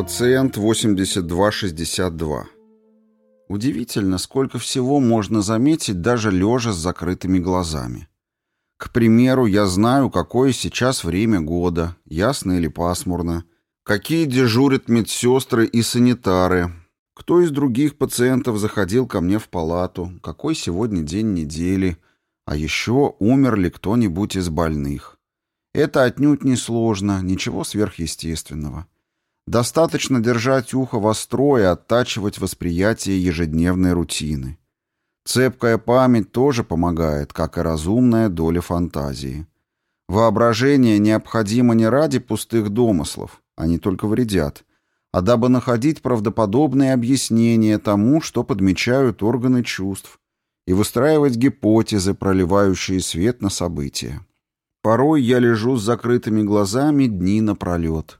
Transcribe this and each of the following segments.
Пациент 8262. Удивительно, сколько всего можно заметить даже лежа с закрытыми глазами. К примеру, я знаю, какое сейчас время года, ясно или пасмурно, какие дежурят медсестры и санитары, кто из других пациентов заходил ко мне в палату, какой сегодня день недели, а еще умер ли кто-нибудь из больных. Это отнюдь не сложно, ничего сверхъестественного. Достаточно держать ухо востро и оттачивать восприятие ежедневной рутины. Цепкая память тоже помогает, как и разумная доля фантазии. Воображение необходимо не ради пустых домыслов, они только вредят, а дабы находить правдоподобные объяснения тому, что подмечают органы чувств, и выстраивать гипотезы, проливающие свет на события. Порой я лежу с закрытыми глазами дни напролет.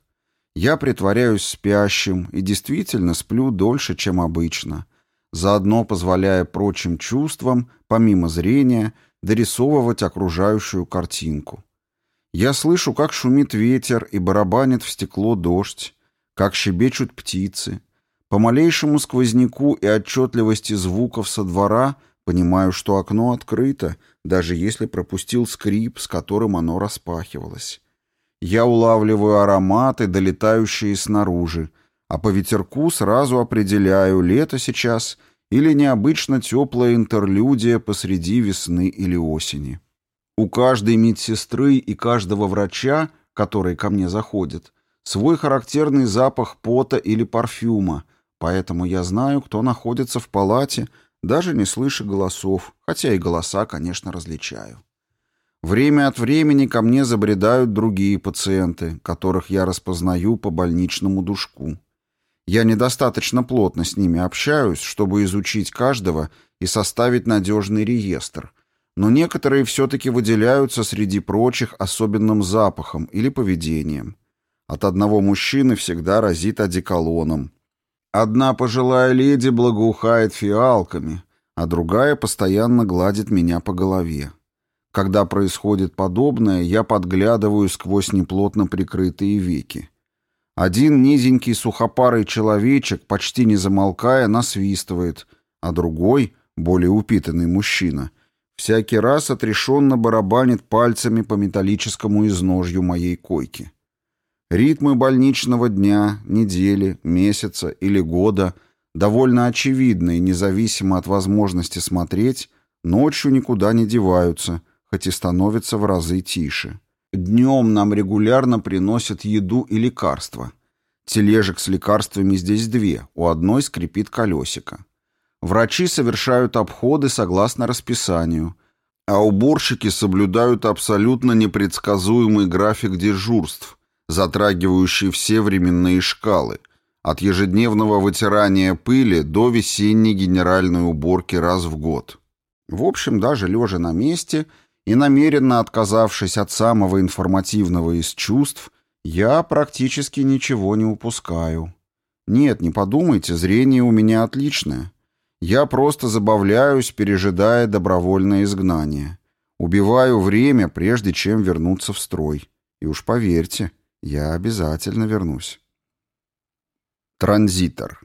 Я притворяюсь спящим и действительно сплю дольше, чем обычно, заодно позволяя прочим чувствам, помимо зрения, дорисовывать окружающую картинку. Я слышу, как шумит ветер и барабанит в стекло дождь, как щебечут птицы. По малейшему сквозняку и отчетливости звуков со двора понимаю, что окно открыто, даже если пропустил скрип, с которым оно распахивалось. Я улавливаю ароматы, долетающие снаружи, а по ветерку сразу определяю, лето сейчас или необычно теплая интерлюдия посреди весны или осени. У каждой медсестры и каждого врача, который ко мне заходит, свой характерный запах пота или парфюма, поэтому я знаю, кто находится в палате, даже не слыша голосов, хотя и голоса, конечно, различаю. Время от времени ко мне забредают другие пациенты, которых я распознаю по больничному душку. Я недостаточно плотно с ними общаюсь, чтобы изучить каждого и составить надежный реестр, но некоторые все-таки выделяются среди прочих особенным запахом или поведением. От одного мужчины всегда разит одеколоном. Одна пожилая леди благоухает фиалками, а другая постоянно гладит меня по голове. Когда происходит подобное, я подглядываю сквозь неплотно прикрытые веки. Один низенький сухопарый человечек, почти не замолкая, насвистывает, а другой, более упитанный мужчина, всякий раз отрешенно барабанит пальцами по металлическому изножью моей койки. Ритмы больничного дня, недели, месяца или года довольно очевидны независимо от возможности смотреть, ночью никуда не деваются – хоть и становится в разы тише. Днем нам регулярно приносят еду и лекарства. Тележек с лекарствами здесь две, у одной скрипит колесико. Врачи совершают обходы согласно расписанию, а уборщики соблюдают абсолютно непредсказуемый график дежурств, затрагивающий все временные шкалы, от ежедневного вытирания пыли до весенней генеральной уборки раз в год. В общем, даже лежа на месте – и намеренно отказавшись от самого информативного из чувств, я практически ничего не упускаю. Нет, не подумайте, зрение у меня отличное. Я просто забавляюсь, пережидая добровольное изгнание. Убиваю время, прежде чем вернуться в строй. И уж поверьте, я обязательно вернусь. Транзитор.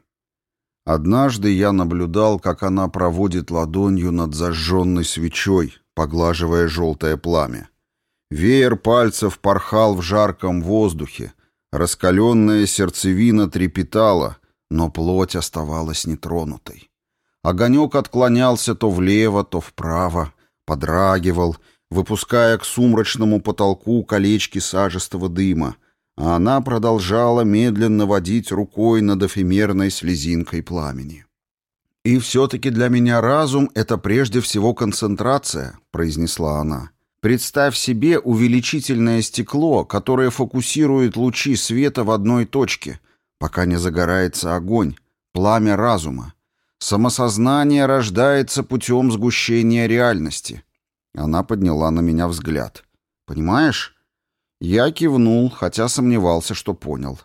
Однажды я наблюдал, как она проводит ладонью над зажженной свечой, поглаживая желтое пламя. Веер пальцев порхал в жарком воздухе, раскаленная сердцевина трепетала, но плоть оставалась нетронутой. Огонек отклонялся то влево, то вправо, подрагивал, выпуская к сумрачному потолку колечки сажистого дыма, а она продолжала медленно водить рукой над эфемерной слезинкой пламени. «И все-таки для меня разум — это прежде всего концентрация», — произнесла она. «Представь себе увеличительное стекло, которое фокусирует лучи света в одной точке, пока не загорается огонь, пламя разума. Самосознание рождается путем сгущения реальности». Она подняла на меня взгляд. «Понимаешь?» Я кивнул, хотя сомневался, что понял.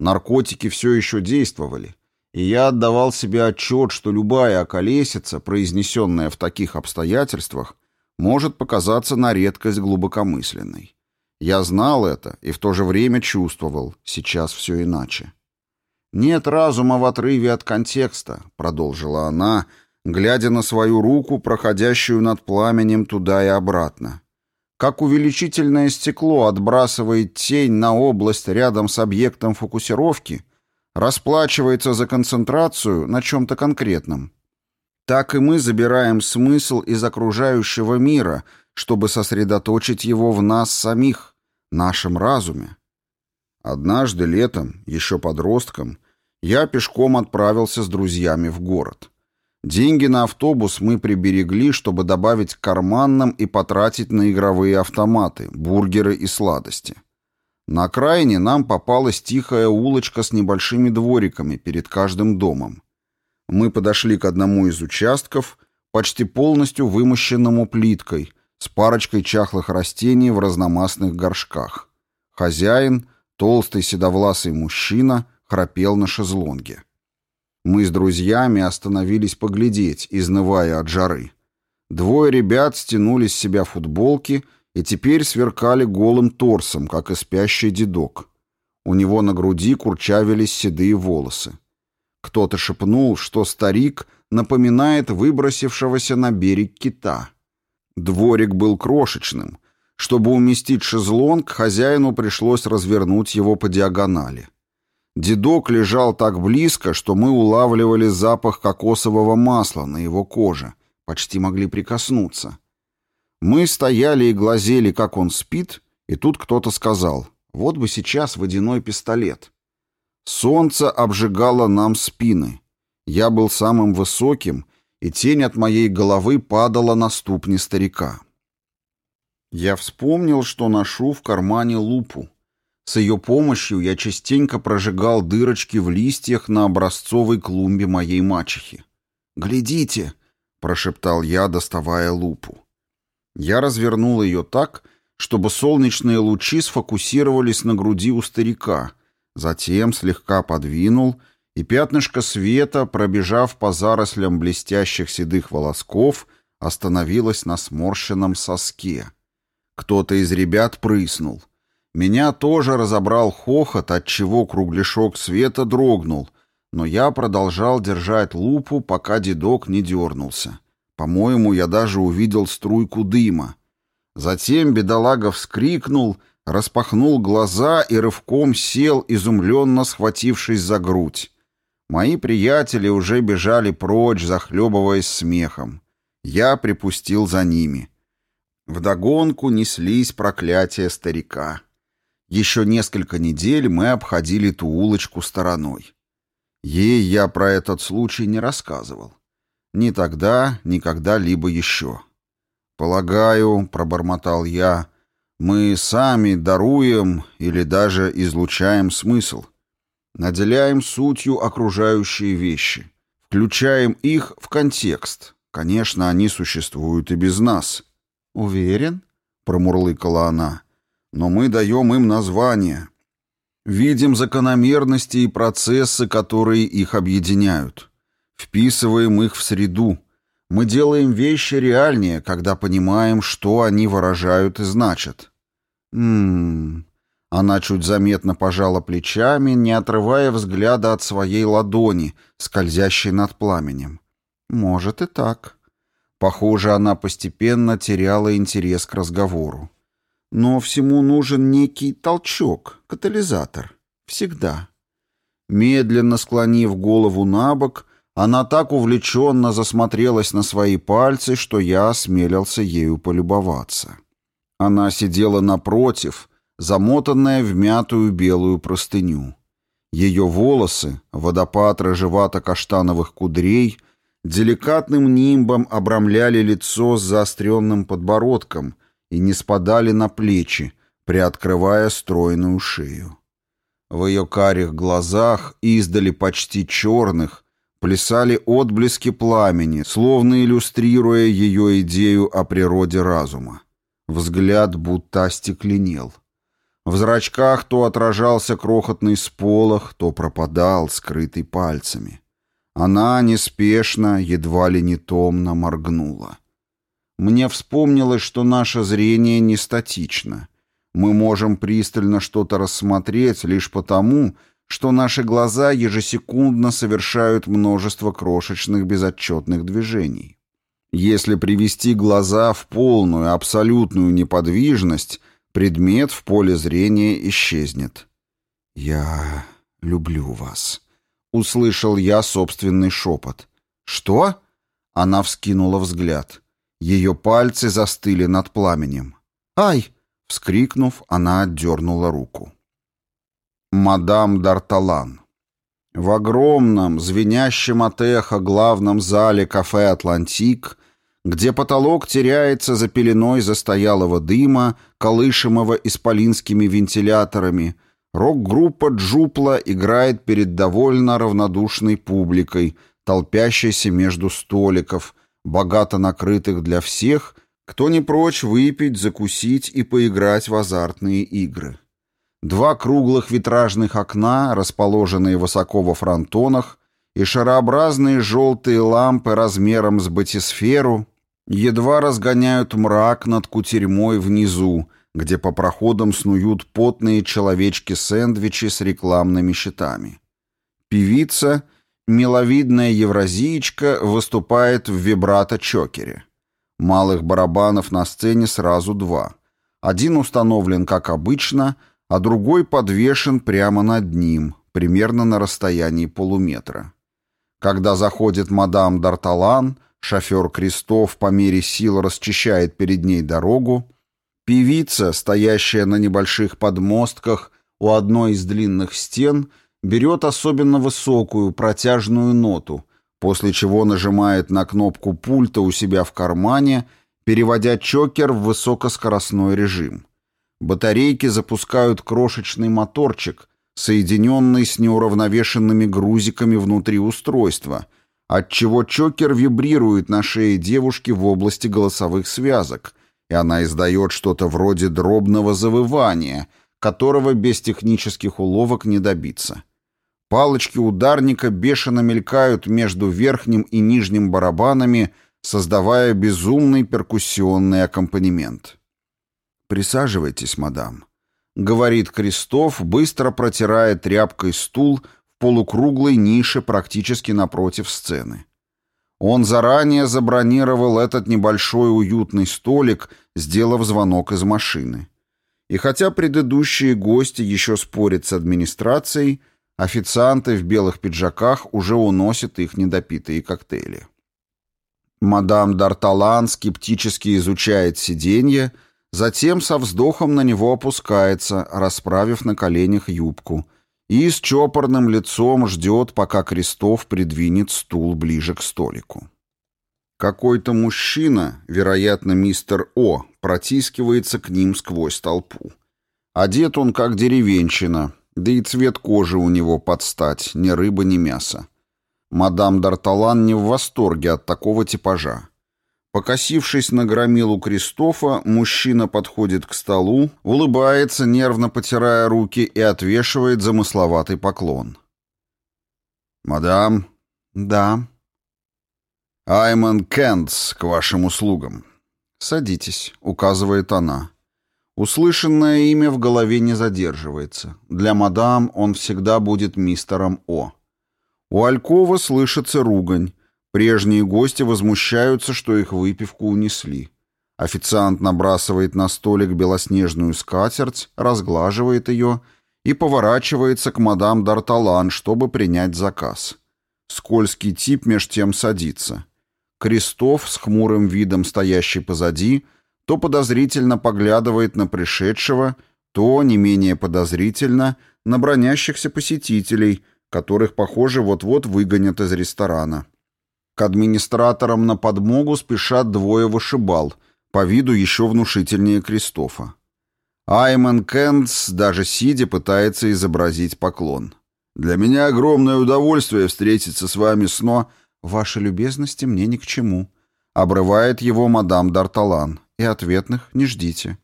Наркотики все еще действовали и я отдавал себе отчет, что любая околесица, произнесенная в таких обстоятельствах, может показаться на редкость глубокомысленной. Я знал это и в то же время чувствовал, сейчас все иначе. «Нет разума в отрыве от контекста», — продолжила она, глядя на свою руку, проходящую над пламенем туда и обратно. Как увеличительное стекло отбрасывает тень на область рядом с объектом фокусировки, расплачивается за концентрацию на чем-то конкретном. Так и мы забираем смысл из окружающего мира, чтобы сосредоточить его в нас самих, нашем разуме. Однажды летом, еще подростком, я пешком отправился с друзьями в город. Деньги на автобус мы приберегли, чтобы добавить к карманным и потратить на игровые автоматы, бургеры и сладости. На окраине нам попалась тихая улочка с небольшими двориками перед каждым домом. Мы подошли к одному из участков, почти полностью вымощенному плиткой, с парочкой чахлых растений в разномастных горшках. Хозяин, толстый седовласый мужчина, храпел на шезлонге. Мы с друзьями остановились поглядеть, изнывая от жары. Двое ребят стянули с себя футболки и теперь сверкали голым торсом, как и спящий дедок. У него на груди курчавились седые волосы. Кто-то шепнул, что старик напоминает выбросившегося на берег кита. Дворик был крошечным. Чтобы уместить шезлонг, хозяину пришлось развернуть его по диагонали. Дедок лежал так близко, что мы улавливали запах кокосового масла на его коже, почти могли прикоснуться. Мы стояли и глазели, как он спит, и тут кто-то сказал, вот бы сейчас водяной пистолет. Солнце обжигало нам спины. Я был самым высоким, и тень от моей головы падала на ступни старика. Я вспомнил, что ношу в кармане лупу. С ее помощью я частенько прожигал дырочки в листьях на образцовой клумбе моей мачехи. «Глядите!» — прошептал я, доставая лупу. Я развернул ее так, чтобы солнечные лучи сфокусировались на груди у старика, затем слегка подвинул, и пятнышко света, пробежав по зарослям блестящих седых волосков, остановилось на сморщенном соске. Кто-то из ребят прыснул — меня тоже разобрал хохот, от чего кругляшок света дрогнул, но я продолжал держать лупу, пока дедок не дернулся. По-моему, я даже увидел струйку дыма. Затем бедолага вскрикнул, распахнул глаза и рывком сел, изумленно схватившись за грудь. Мои приятели уже бежали прочь, захлебываясь смехом. Я припустил за ними. Вдогонку неслись проклятия старика. Еще несколько недель мы обходили ту улочку стороной. Ей я про этот случай не рассказывал. Ни тогда, ни когда-либо еще. «Полагаю», — пробормотал я, — «мы сами даруем или даже излучаем смысл, наделяем сутью окружающие вещи, включаем их в контекст. Конечно, они существуют и без нас». «Уверен?» — промурлыкала она но мы даем им название. Видим закономерности и процессы, которые их объединяют. Вписываем их в среду. Мы делаем вещи реальнее, когда понимаем, что они выражают и значат. Ммм... Она чуть заметно пожала плечами, не отрывая взгляда от своей ладони, скользящей над пламенем. Может и так. Похоже, она постепенно теряла интерес к разговору. Но всему нужен некий толчок, катализатор. Всегда. Медленно склонив голову на бок, она так увлеченно засмотрелась на свои пальцы, что я осмелился ею полюбоваться. Она сидела напротив, замотанная в мятую белую простыню. Ее волосы, водопад рыжевато-каштановых кудрей, деликатным нимбом обрамляли лицо с заостренным подбородком, и не спадали на плечи, приоткрывая стройную шею. В ее карих глазах, издали почти черных, плясали отблески пламени, словно иллюстрируя ее идею о природе разума. Взгляд будто остекленел. В зрачках то отражался крохотный сполох, то пропадал, скрытый пальцами. Она неспешно, едва ли не томно моргнула. Мне вспомнилось, что наше зрение не статично. Мы можем пристально что-то рассмотреть лишь потому, что наши глаза ежесекундно совершают множество крошечных безотчетных движений. Если привести глаза в полную, абсолютную неподвижность, предмет в поле зрения исчезнет. «Я люблю вас», — услышал я собственный шепот. «Что?» — она вскинула взгляд. Ее пальцы застыли над пламенем. «Ай!» — вскрикнув, она отдернула руку. Мадам Д'Арталан. В огромном, звенящем от эха главном зале кафе «Атлантик», где потолок теряется за пеленой застоялого дыма, колышемого исполинскими вентиляторами, рок-группа «Джупла» играет перед довольно равнодушной публикой, толпящейся между столиков, богато накрытых для всех, кто не прочь выпить, закусить и поиграть в азартные игры. Два круглых витражных окна, расположенные высоко во фронтонах, и шарообразные желтые лампы размером с батисферу едва разгоняют мрак над кутерьмой внизу, где по проходам снуют потные человечки-сэндвичи с рекламными щитами. Певица, миловидная евразиечка, выступает в вибрато-чокере. Малых барабанов на сцене сразу два. Один установлен, как обычно — а другой подвешен прямо над ним, примерно на расстоянии полуметра. Когда заходит мадам Д'Арталан, шофер Крестов по мере сил расчищает перед ней дорогу, певица, стоящая на небольших подмостках у одной из длинных стен, берет особенно высокую протяжную ноту, после чего нажимает на кнопку пульта у себя в кармане, переводя чокер в высокоскоростной режим. Батарейки запускают крошечный моторчик, соединенный с неуравновешенными грузиками внутри устройства, отчего чокер вибрирует на шее девушки в области голосовых связок, и она издает что-то вроде дробного завывания, которого без технических уловок не добиться. Палочки ударника бешено мелькают между верхним и нижним барабанами, создавая безумный перкуссионный аккомпанемент. «Присаживайтесь, мадам», — говорит Крестов, быстро протирая тряпкой стул в полукруглой нише практически напротив сцены. Он заранее забронировал этот небольшой уютный столик, сделав звонок из машины. И хотя предыдущие гости еще спорят с администрацией, официанты в белых пиджаках уже уносят их недопитые коктейли. Мадам Д'Арталан скептически изучает сиденье, Затем со вздохом на него опускается, расправив на коленях юбку, и с чопорным лицом ждет, пока Крестов придвинет стул ближе к столику. Какой-то мужчина, вероятно, мистер О, протискивается к ним сквозь толпу. Одет он как деревенщина, да и цвет кожи у него под стать, ни рыба, ни мясо. Мадам Д'Арталан не в восторге от такого типажа. Покосившись на громилу Кристофа, мужчина подходит к столу, улыбается, нервно потирая руки и отвешивает замысловатый поклон. «Мадам?» «Да». «Айман Кентс, к вашим услугам». «Садитесь», — указывает она. Услышанное имя в голове не задерживается. Для мадам он всегда будет мистером О. У Алькова слышится ругань. Прежние гости возмущаются, что их выпивку унесли. Официант набрасывает на столик белоснежную скатерть, разглаживает ее и поворачивается к мадам Д'Арталан, чтобы принять заказ. Скользкий тип меж тем садится. Крестов с хмурым видом, стоящий позади, то подозрительно поглядывает на пришедшего, то, не менее подозрительно, на бронящихся посетителей, которых, похоже, вот-вот выгонят из ресторана. К администраторам на подмогу спешат двое вышибал, по виду еще внушительнее Кристофа. Аймен Кентс, даже сидя, пытается изобразить поклон. «Для меня огромное удовольствие встретиться с вами сно. Ваши любезности мне ни к чему», — обрывает его мадам Д'Арталан. «И ответных не ждите».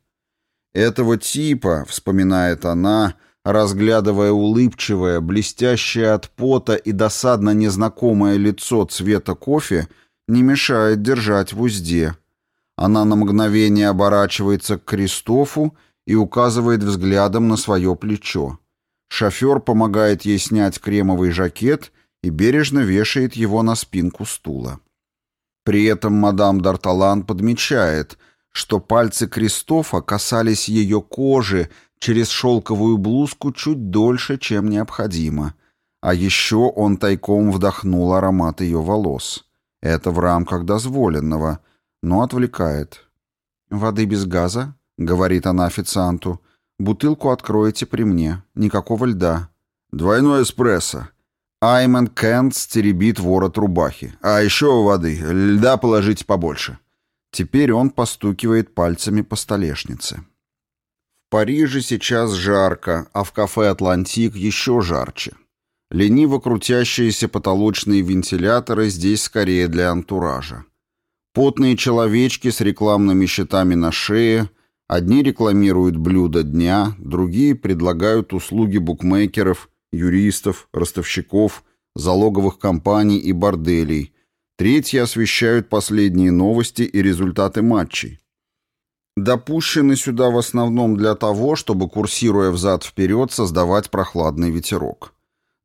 «Этого типа», — вспоминает она, — разглядывая улыбчивое, блестящее от пота и досадно незнакомое лицо цвета кофе, не мешает держать в узде. Она на мгновение оборачивается к Кристофу и указывает взглядом на свое плечо. Шофер помогает ей снять кремовый жакет и бережно вешает его на спинку стула. При этом мадам Д'Арталан подмечает, что пальцы Кристофа касались ее кожи через шелковую блузку чуть дольше, чем необходимо. А еще он тайком вдохнул аромат ее волос. Это в рамках дозволенного, но отвлекает. «Воды без газа?» — говорит она официанту. «Бутылку откройте при мне. Никакого льда». «Двойной эспрессо». Аймен Кентс теребит ворот рубахи. «А еще воды. Льда положите побольше». Теперь он постукивает пальцами по столешнице. Париже сейчас жарко, а в кафе «Атлантик» еще жарче. Лениво крутящиеся потолочные вентиляторы здесь скорее для антуража. Потные человечки с рекламными щитами на шее, одни рекламируют блюда дня, другие предлагают услуги букмекеров, юристов, ростовщиков, залоговых компаний и борделей, третьи освещают последние новости и результаты матчей. Допущены сюда в основном для того, чтобы, курсируя взад-вперед, создавать прохладный ветерок.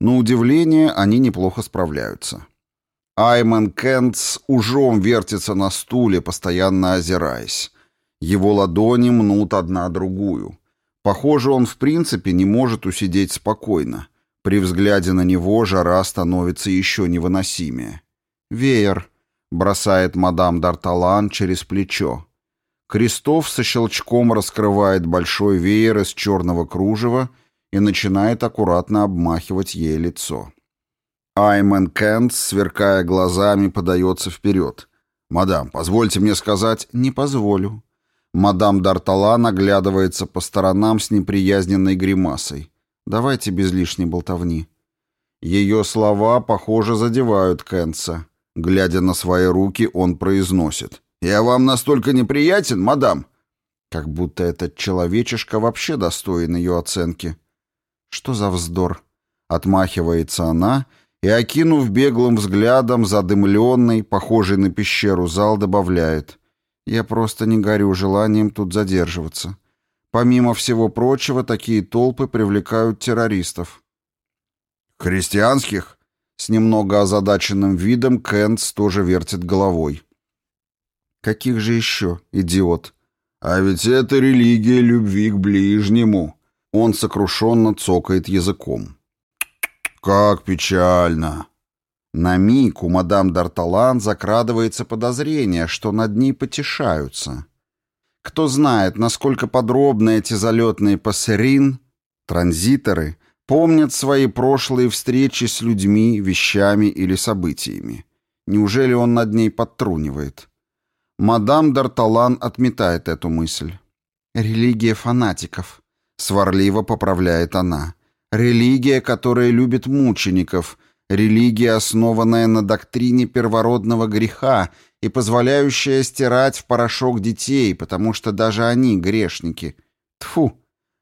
На удивление, они неплохо справляются. Аймен Кентс ужом вертится на стуле, постоянно озираясь. Его ладони мнут одна другую. Похоже, он в принципе не может усидеть спокойно. При взгляде на него жара становится еще невыносимее. «Веер», — бросает мадам Д'Арталан через плечо. Крестов со щелчком раскрывает большой веер из черного кружева и начинает аккуратно обмахивать ей лицо. Аймен Кент, сверкая глазами, подается вперед. «Мадам, позвольте мне сказать...» «Не позволю». Мадам Д'Артала наглядывается по сторонам с неприязненной гримасой. «Давайте без лишней болтовни». Ее слова, похоже, задевают Кентса. Глядя на свои руки, он произносит. «Я вам настолько неприятен, мадам?» Как будто этот человечишка вообще достоин ее оценки. «Что за вздор?» Отмахивается она и, окинув беглым взглядом задымленный, похожий на пещеру зал, добавляет. «Я просто не горю желанием тут задерживаться. Помимо всего прочего, такие толпы привлекают террористов». «Христианских?» С немного озадаченным видом Кентс тоже вертит головой. «Каких же еще, идиот?» «А ведь это религия любви к ближнему». Он сокрушенно цокает языком. «Как печально!» На миг у мадам Д'Арталан закрадывается подозрение, что над ней потешаются. Кто знает, насколько подробно эти залетные пассерин, транзиторы, помнят свои прошлые встречи с людьми, вещами или событиями. Неужели он над ней подтрунивает? Мадам Д'Арталан отметает эту мысль. «Религия фанатиков», — сварливо поправляет она. Религия, которая любит мучеников, религия, основанная на доктрине первородного греха и позволяющая стирать в порошок детей, потому что даже они грешники. Тфу.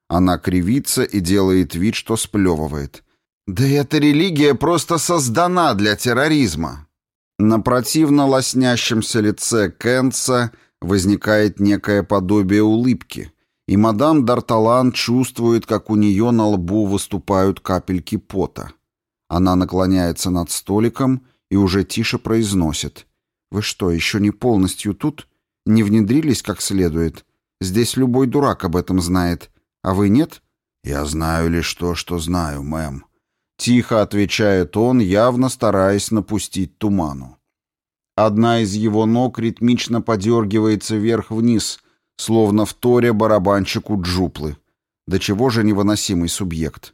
Она кривится и делает вид, что сплевывает. Да эта религия просто создана для терроризма. На противно лоснящемся лице Кенца возникает некое подобие улыбки — и мадам Д'Арталан чувствует, как у нее на лбу выступают капельки пота. Она наклоняется над столиком и уже тише произносит. «Вы что, еще не полностью тут? Не внедрились как следует? Здесь любой дурак об этом знает. А вы нет?» «Я знаю лишь то, что знаю, мэм». Тихо отвечает он, явно стараясь напустить туману. Одна из его ног ритмично подергивается вверх-вниз — словно в торе барабанщику джуплы. До чего же невыносимый субъект.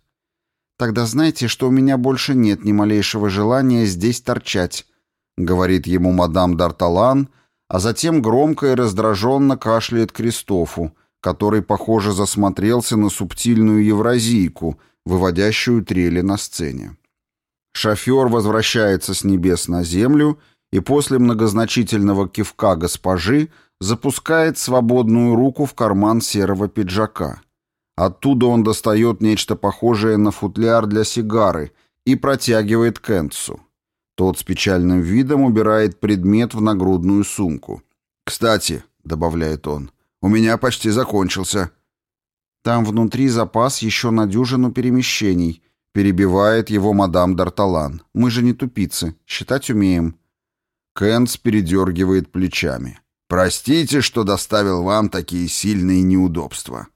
«Тогда знаете, что у меня больше нет ни малейшего желания здесь торчать», — говорит ему мадам Д'Арталан, а затем громко и раздраженно кашляет Кристофу, который, похоже, засмотрелся на субтильную евразийку, выводящую трели на сцене. Шофер возвращается с небес на землю и после многозначительного кивка госпожи запускает свободную руку в карман серого пиджака. Оттуда он достает нечто похожее на футляр для сигары и протягивает Кентсу. Тот с печальным видом убирает предмет в нагрудную сумку. «Кстати», — добавляет он, — «у меня почти закончился». Там внутри запас еще на дюжину перемещений. Перебивает его мадам Д'Арталан. Мы же не тупицы. Считать умеем. Кэнс передергивает плечами. «Простите, что доставил вам такие сильные неудобства».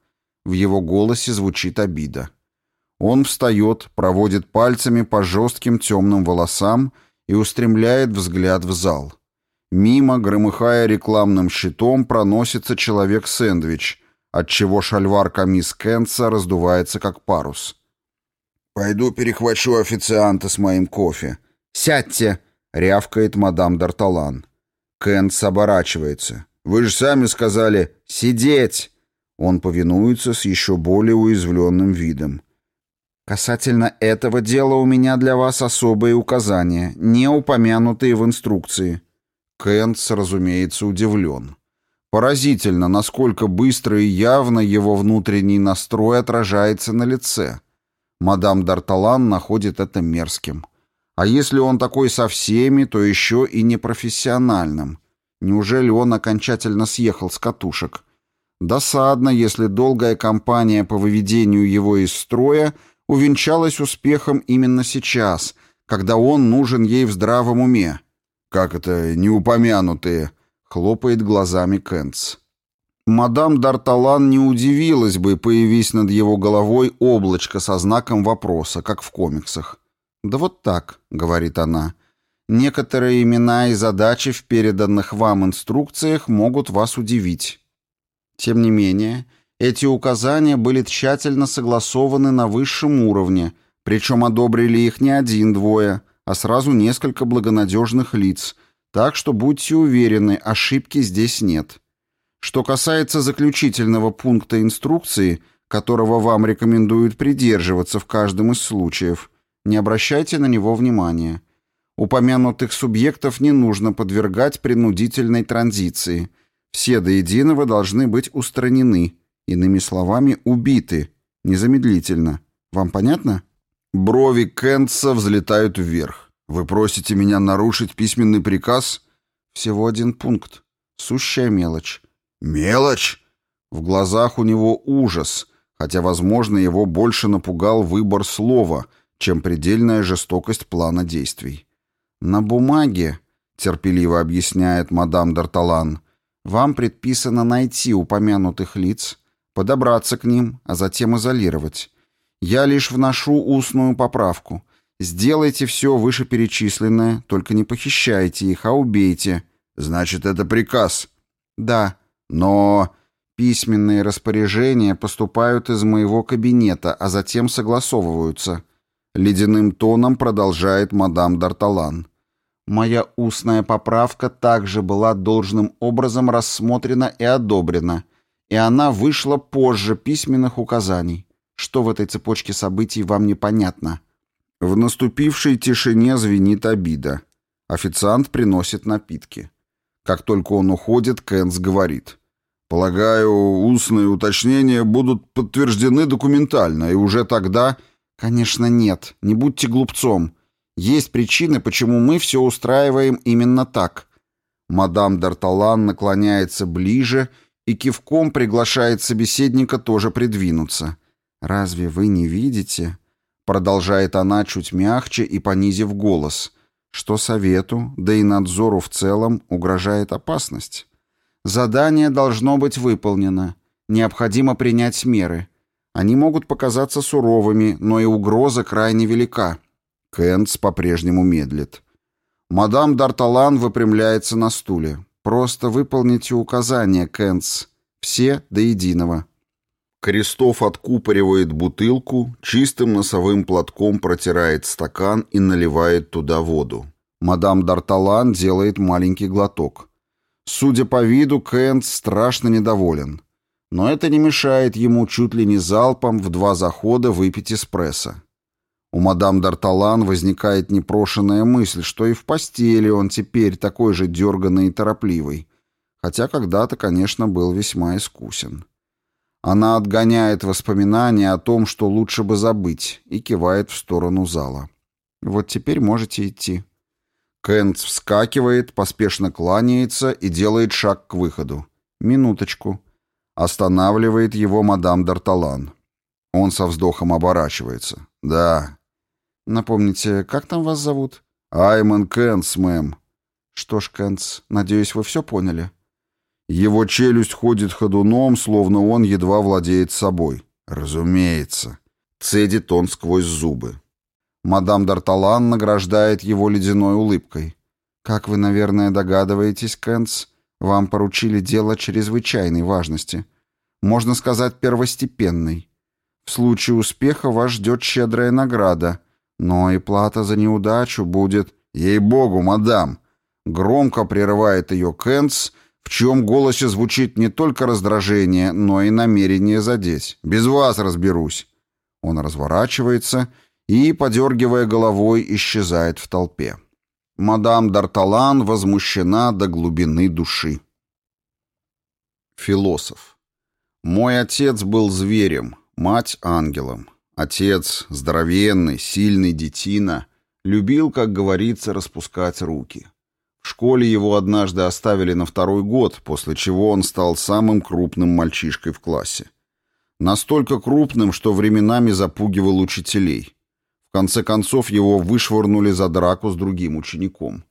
В его голосе звучит обида. Он встает, проводит пальцами по жестким темным волосам и устремляет взгляд в зал. Мимо, громыхая рекламным щитом, проносится человек-сэндвич, отчего шальвар камис Кенца раздувается как парус. «Пойду перехвачу официанта с моим кофе». «Сядьте!» — рявкает мадам Д'Арталан. Кенц оборачивается. «Вы же сами сказали «сидеть!» Он повинуется с еще более уязвленным видом. «Касательно этого дела у меня для вас особые указания, не упомянутые в инструкции». Кэнс, разумеется, удивлен. Поразительно, насколько быстро и явно его внутренний настрой отражается на лице. Мадам Д'Арталан находит это мерзким. А если он такой со всеми, то еще и непрофессиональным. Неужели он окончательно съехал с катушек? Досадно, если долгая кампания по выведению его из строя увенчалась успехом именно сейчас, когда он нужен ей в здравом уме. «Как это неупомянутые?» — хлопает глазами Кэнтс. Мадам Д'Арталан не удивилась бы, появись над его головой облачко со знаком вопроса, как в комиксах. «Да вот так», — говорит она. «Некоторые имена и задачи в переданных вам инструкциях могут вас удивить». Тем не менее, эти указания были тщательно согласованы на высшем уровне, причем одобрили их не один-двое — а сразу несколько благонадежных лиц, так что будьте уверены, ошибки здесь нет. Что касается заключительного пункта инструкции, которого вам рекомендуют придерживаться в каждом из случаев, не обращайте на него внимания. Упомянутых субъектов не нужно подвергать принудительной транзиции. Все до единого должны быть устранены, иными словами, убиты, незамедлительно. Вам понятно? Брови Кентса взлетают вверх. «Вы просите меня нарушить письменный приказ?» «Всего один пункт. Сущая мелочь». «Мелочь?» В глазах у него ужас, хотя, возможно, его больше напугал выбор слова, чем предельная жестокость плана действий. «На бумаге», — терпеливо объясняет мадам Д'Арталан, «вам предписано найти упомянутых лиц, подобраться к ним, а затем изолировать. Я лишь вношу устную поправку. Сделайте все вышеперечисленное, только не похищайте их, а убейте. Значит, это приказ. Да, но письменные распоряжения поступают из моего кабинета, а затем согласовываются. Ледяным тоном продолжает мадам Д'Арталан. Моя устная поправка также была должным образом рассмотрена и одобрена, и она вышла позже письменных указаний. Что в этой цепочке событий вам непонятно? В наступившей тишине звенит обида. Официант приносит напитки. Как только он уходит, Кэнс говорит. «Полагаю, устные уточнения будут подтверждены документально, и уже тогда...» «Конечно нет. Не будьте глупцом. Есть причины, почему мы все устраиваем именно так». Мадам Д'Арталан наклоняется ближе и кивком приглашает собеседника тоже придвинуться. «Разве вы не видите?» Продолжает она чуть мягче и понизив голос, что совету, да и надзору в целом, угрожает опасность. Задание должно быть выполнено. Необходимо принять меры. Они могут показаться суровыми, но и угроза крайне велика. Кэнтс по-прежнему медлит. Мадам Д'Арталан выпрямляется на стуле. «Просто выполните указания, Кэнтс. Все до единого». Крестов откупоривает бутылку, чистым носовым платком протирает стакан и наливает туда воду. Мадам Д'Арталан делает маленький глоток. Судя по виду, Кент страшно недоволен. Но это не мешает ему чуть ли не залпом в два захода выпить эспрессо. У мадам Д'Арталан возникает непрошенная мысль, что и в постели он теперь такой же дерганный и торопливый, хотя когда-то, конечно, был весьма искусен. Она отгоняет воспоминания о том, что лучше бы забыть, и кивает в сторону зала. «Вот теперь можете идти». Кент вскакивает, поспешно кланяется и делает шаг к выходу. «Минуточку». Останавливает его мадам Д'Арталан. Он со вздохом оборачивается. «Да». «Напомните, как там вас зовут?» «Айман Кэнс, мэм». «Что ж, Кэнс, надеюсь, вы все поняли?» Его челюсть ходит ходуном, словно он едва владеет собой. «Разумеется». Цедит он сквозь зубы. Мадам Д'Арталан награждает его ледяной улыбкой. «Как вы, наверное, догадываетесь, Кэнс, вам поручили дело чрезвычайной важности. Можно сказать, первостепенной. В случае успеха вас ждет щедрая награда, но и плата за неудачу будет... Ей-богу, мадам!» Громко прерывает ее Кэнс, чьем голосе звучит не только раздражение, но и намерение задеть. «Без вас разберусь». Он разворачивается и, подергивая головой, исчезает в толпе. Мадам Д'Арталан возмущена до глубины души. Философ. Мой отец был зверем, мать — ангелом. Отец, здоровенный, сильный детина, любил, как говорится, распускать руки. В школе его однажды оставили на второй год, после чего он стал самым крупным мальчишкой в классе. Настолько крупным, что временами запугивал учителей. В конце концов его вышвырнули за драку с другим учеником.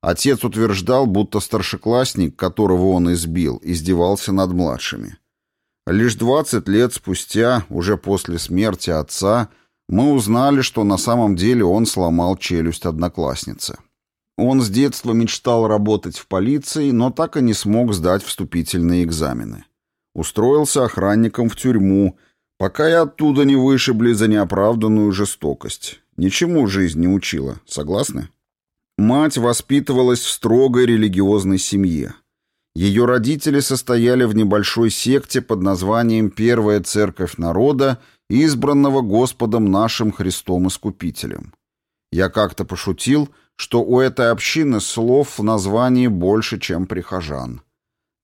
Отец утверждал, будто старшеклассник, которого он избил, издевался над младшими. Лишь 20 лет спустя, уже после смерти отца, мы узнали, что на самом деле он сломал челюсть одноклассницы. Он с детства мечтал работать в полиции, но так и не смог сдать вступительные экзамены. Устроился охранником в тюрьму, пока и оттуда не вышибли за неоправданную жестокость. Ничему жизнь не учила, согласны? Мать воспитывалась в строгой религиозной семье. Ее родители состояли в небольшой секте под названием «Первая церковь народа», избранного Господом нашим Христом Искупителем. Я как-то пошутил – что у этой общины слов в названии больше, чем прихожан.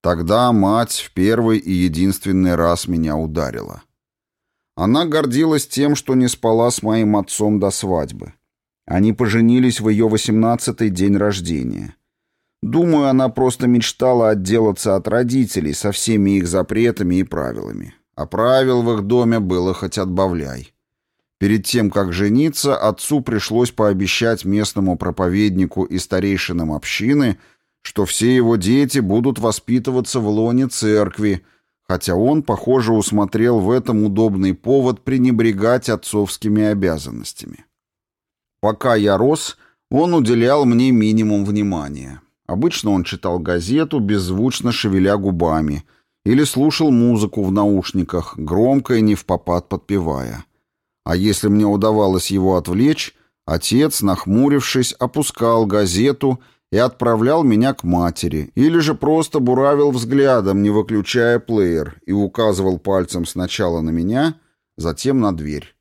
Тогда мать в первый и единственный раз меня ударила. Она гордилась тем, что не спала с моим отцом до свадьбы. Они поженились в ее восемнадцатый день рождения. Думаю, она просто мечтала отделаться от родителей со всеми их запретами и правилами. А правил в их доме было хоть отбавляй. Перед тем, как жениться, отцу пришлось пообещать местному проповеднику и старейшинам общины, что все его дети будут воспитываться в лоне церкви, хотя он, похоже, усмотрел в этом удобный повод пренебрегать отцовскими обязанностями. Пока я рос, он уделял мне минимум внимания. Обычно он читал газету, беззвучно шевеля губами, или слушал музыку в наушниках, громко и не в попад подпевая. А если мне удавалось его отвлечь, отец, нахмурившись, опускал газету и отправлял меня к матери, или же просто буравил взглядом, не выключая плеер, и указывал пальцем сначала на меня, затем на дверь.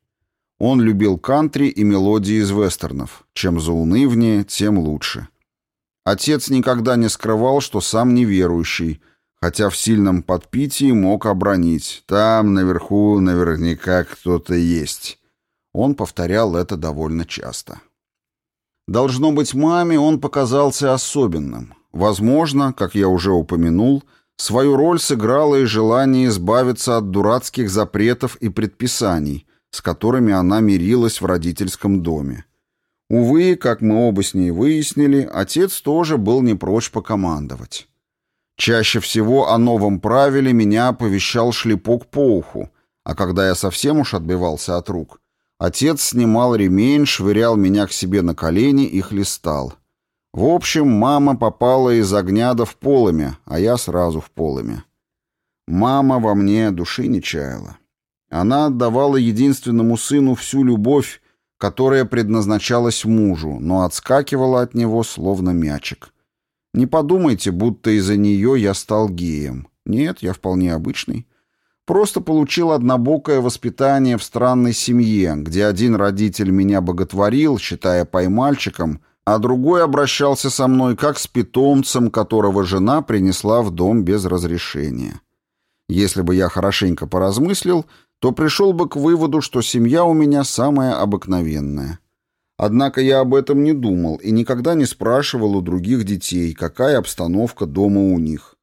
Он любил кантри и мелодии из вестернов. Чем заунывнее, тем лучше. Отец никогда не скрывал, что сам неверующий, хотя в сильном подпитии мог обронить «Там, наверху, наверняка кто-то есть». Он повторял это довольно часто. Должно быть, маме он показался особенным. Возможно, как я уже упомянул, свою роль сыграло и желание избавиться от дурацких запретов и предписаний, с которыми она мирилась в родительском доме. Увы, как мы оба с ней выяснили, отец тоже был не прочь покомандовать. Чаще всего о новом правиле меня оповещал шлепок по уху, а когда я совсем уж отбивался от рук, отец снимал ремень, швырял меня к себе на колени и хлестал. В общем, мама попала из огня до в полыми, а я сразу в полыми. Мама во мне души не чаяла. Она отдавала единственному сыну всю любовь, которая предназначалась мужу, но отскакивала от него словно мячик. Не подумайте, будто из-за нее я стал геем. Нет, я вполне обычный. Просто получил однобокое воспитание в странной семье, где один родитель меня боготворил, считая поймальчиком, а другой обращался со мной как с питомцем, которого жена принесла в дом без разрешения. Если бы я хорошенько поразмыслил, то пришел бы к выводу, что семья у меня самая обыкновенная. Однако я об этом не думал и никогда не спрашивал у других детей, какая обстановка дома у них.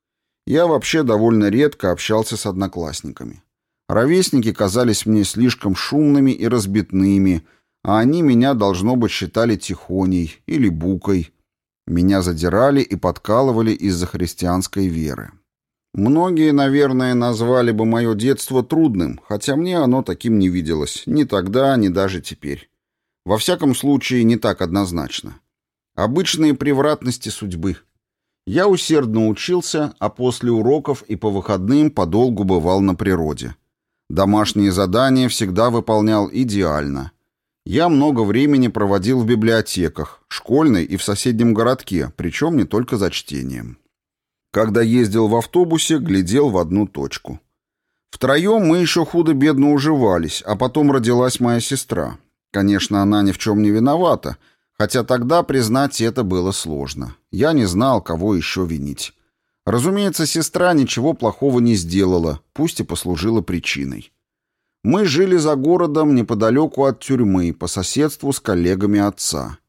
Я вообще довольно редко общался с одноклассниками. Ровесники казались мне слишком шумными и разбитными, а они меня, должно быть, считали тихоней или букой. Меня задирали и подкалывали из-за христианской веры. Многие, наверное, назвали бы мое детство трудным, хотя мне оно таким не виделось, ни тогда, ни даже теперь. Во всяком случае, не так однозначно. Обычные превратности судьбы. Я усердно учился, а после уроков и по выходным подолгу бывал на природе. Домашние задания всегда выполнял идеально. Я много времени проводил в библиотеках, школьной и в соседнем городке, причем не только за чтением. Когда ездил в автобусе, глядел в одну точку. Втроем мы еще худо-бедно уживались, а потом родилась моя сестра. Конечно, она ни в чем не виновата, хотя тогда признать это было сложно. Я не знал, кого еще винить. Разумеется, сестра ничего плохого не сделала, пусть и послужила причиной. Мы жили за городом неподалеку от тюрьмы, по соседству с коллегами отца.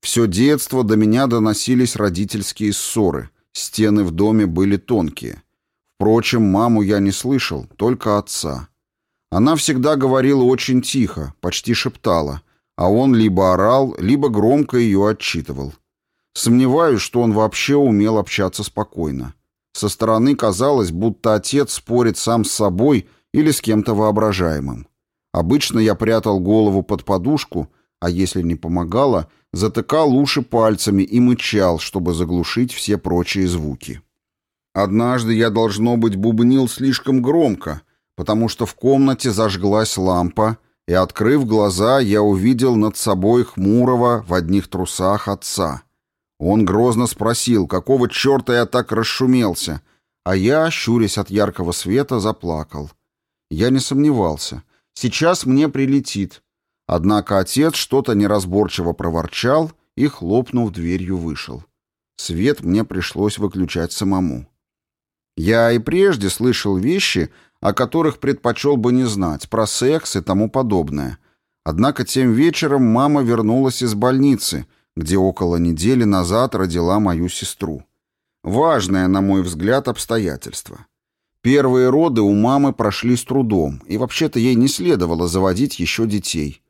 Все детство до меня доносились родительские ссоры — Стены в доме были тонкие. Впрочем, маму я не слышал, только отца. Она всегда говорила очень тихо, почти шептала, а он либо орал, либо громко ее отчитывал. Сомневаюсь, что он вообще умел общаться спокойно. Со стороны казалось, будто отец спорит сам с собой или с кем-то воображаемым. Обычно я прятал голову под подушку, а если не помогало — затыкал уши пальцами и мычал, чтобы заглушить все прочие звуки. Однажды я, должно быть, бубнил слишком громко, потому что в комнате зажглась лампа, и, открыв глаза, я увидел над собой хмурого в одних трусах отца. Он грозно спросил, какого черта я так расшумелся, а я, щурясь от яркого света, заплакал. Я не сомневался. Сейчас мне прилетит, Однако отец что-то неразборчиво проворчал и, хлопнув дверью, вышел. Свет мне пришлось выключать самому. Я и прежде слышал вещи, о которых предпочел бы не знать, про секс и тому подобное. Однако тем вечером мама вернулась из больницы, где около недели назад родила мою сестру. Важное, на мой взгляд, обстоятельство. Первые роды у мамы прошли с трудом, и вообще-то ей не следовало заводить еще детей.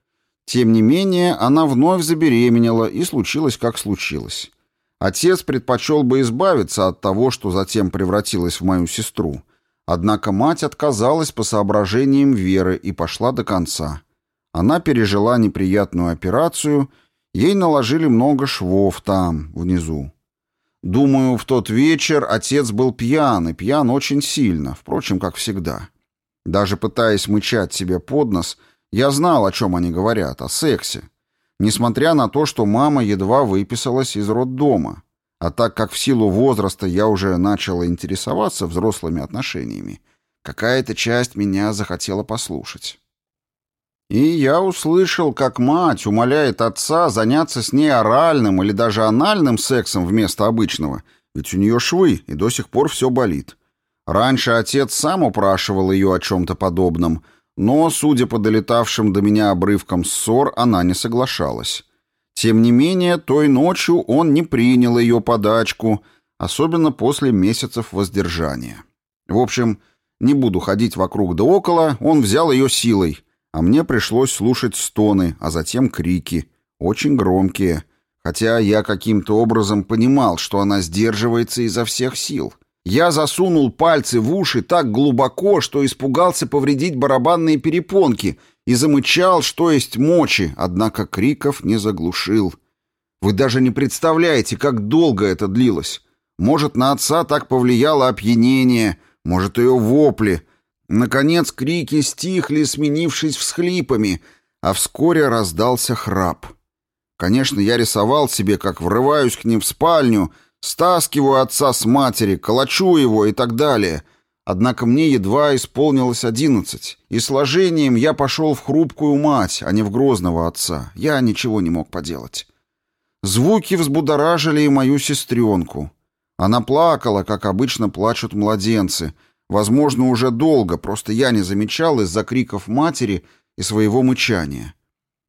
Тем не менее, она вновь забеременела, и случилось, как случилось. Отец предпочел бы избавиться от того, что затем превратилось в мою сестру. Однако мать отказалась по соображениям веры и пошла до конца. Она пережила неприятную операцию, ей наложили много швов там, внизу. Думаю, в тот вечер отец был пьян, и пьян очень сильно, впрочем, как всегда. Даже пытаясь мычать себе под нос – я знал, о чем они говорят, о сексе. Несмотря на то, что мама едва выписалась из роддома. А так как в силу возраста я уже начал интересоваться взрослыми отношениями, какая-то часть меня захотела послушать. И я услышал, как мать умоляет отца заняться с ней оральным или даже анальным сексом вместо обычного, ведь у нее швы, и до сих пор все болит. Раньше отец сам упрашивал ее о чем-то подобном, но, судя по долетавшим до меня обрывкам ссор, она не соглашалась. Тем не менее, той ночью он не принял ее подачку, особенно после месяцев воздержания. В общем, не буду ходить вокруг да около, он взял ее силой, а мне пришлось слушать стоны, а затем крики, очень громкие, хотя я каким-то образом понимал, что она сдерживается изо всех сил. Я засунул пальцы в уши так глубоко, что испугался повредить барабанные перепонки и замычал, что есть мочи, однако криков не заглушил. Вы даже не представляете, как долго это длилось. Может, на отца так повлияло опьянение, может, ее вопли. Наконец крики стихли, сменившись всхлипами, а вскоре раздался храп. Конечно, я рисовал себе, как врываюсь к ним в спальню, Стаскиваю отца с матери, колочу его и так далее. Однако мне едва исполнилось одиннадцать, и сложением я пошел в хрупкую мать, а не в грозного отца. Я ничего не мог поделать. Звуки взбудоражили и мою сестренку. Она плакала, как обычно плачут младенцы, возможно, уже долго, просто я не замечал из-за криков матери и своего мычания.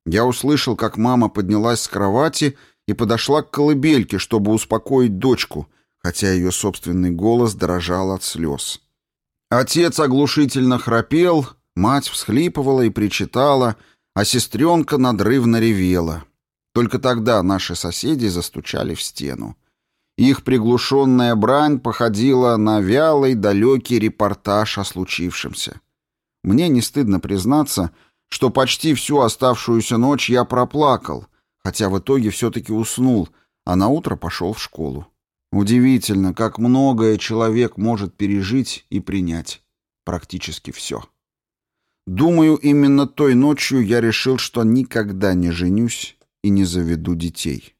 Я услышал, как мама поднялась с кровати и подошла к колыбельке, чтобы успокоить дочку, хотя ее собственный голос дрожал от слез. Отец оглушительно храпел, мать всхлипывала и причитала, а сестренка надрывно ревела. Только тогда наши соседи застучали в стену. Их приглушенная брань походила на вялый далекий репортаж о случившемся. Мне не стыдно признаться, что почти всю оставшуюся ночь я проплакал, хотя в итоге все-таки уснул, а на утро пошел в школу. Удивительно, как многое человек может пережить и принять. Практически все. Думаю, именно той ночью я решил, что никогда не женюсь и не заведу детей.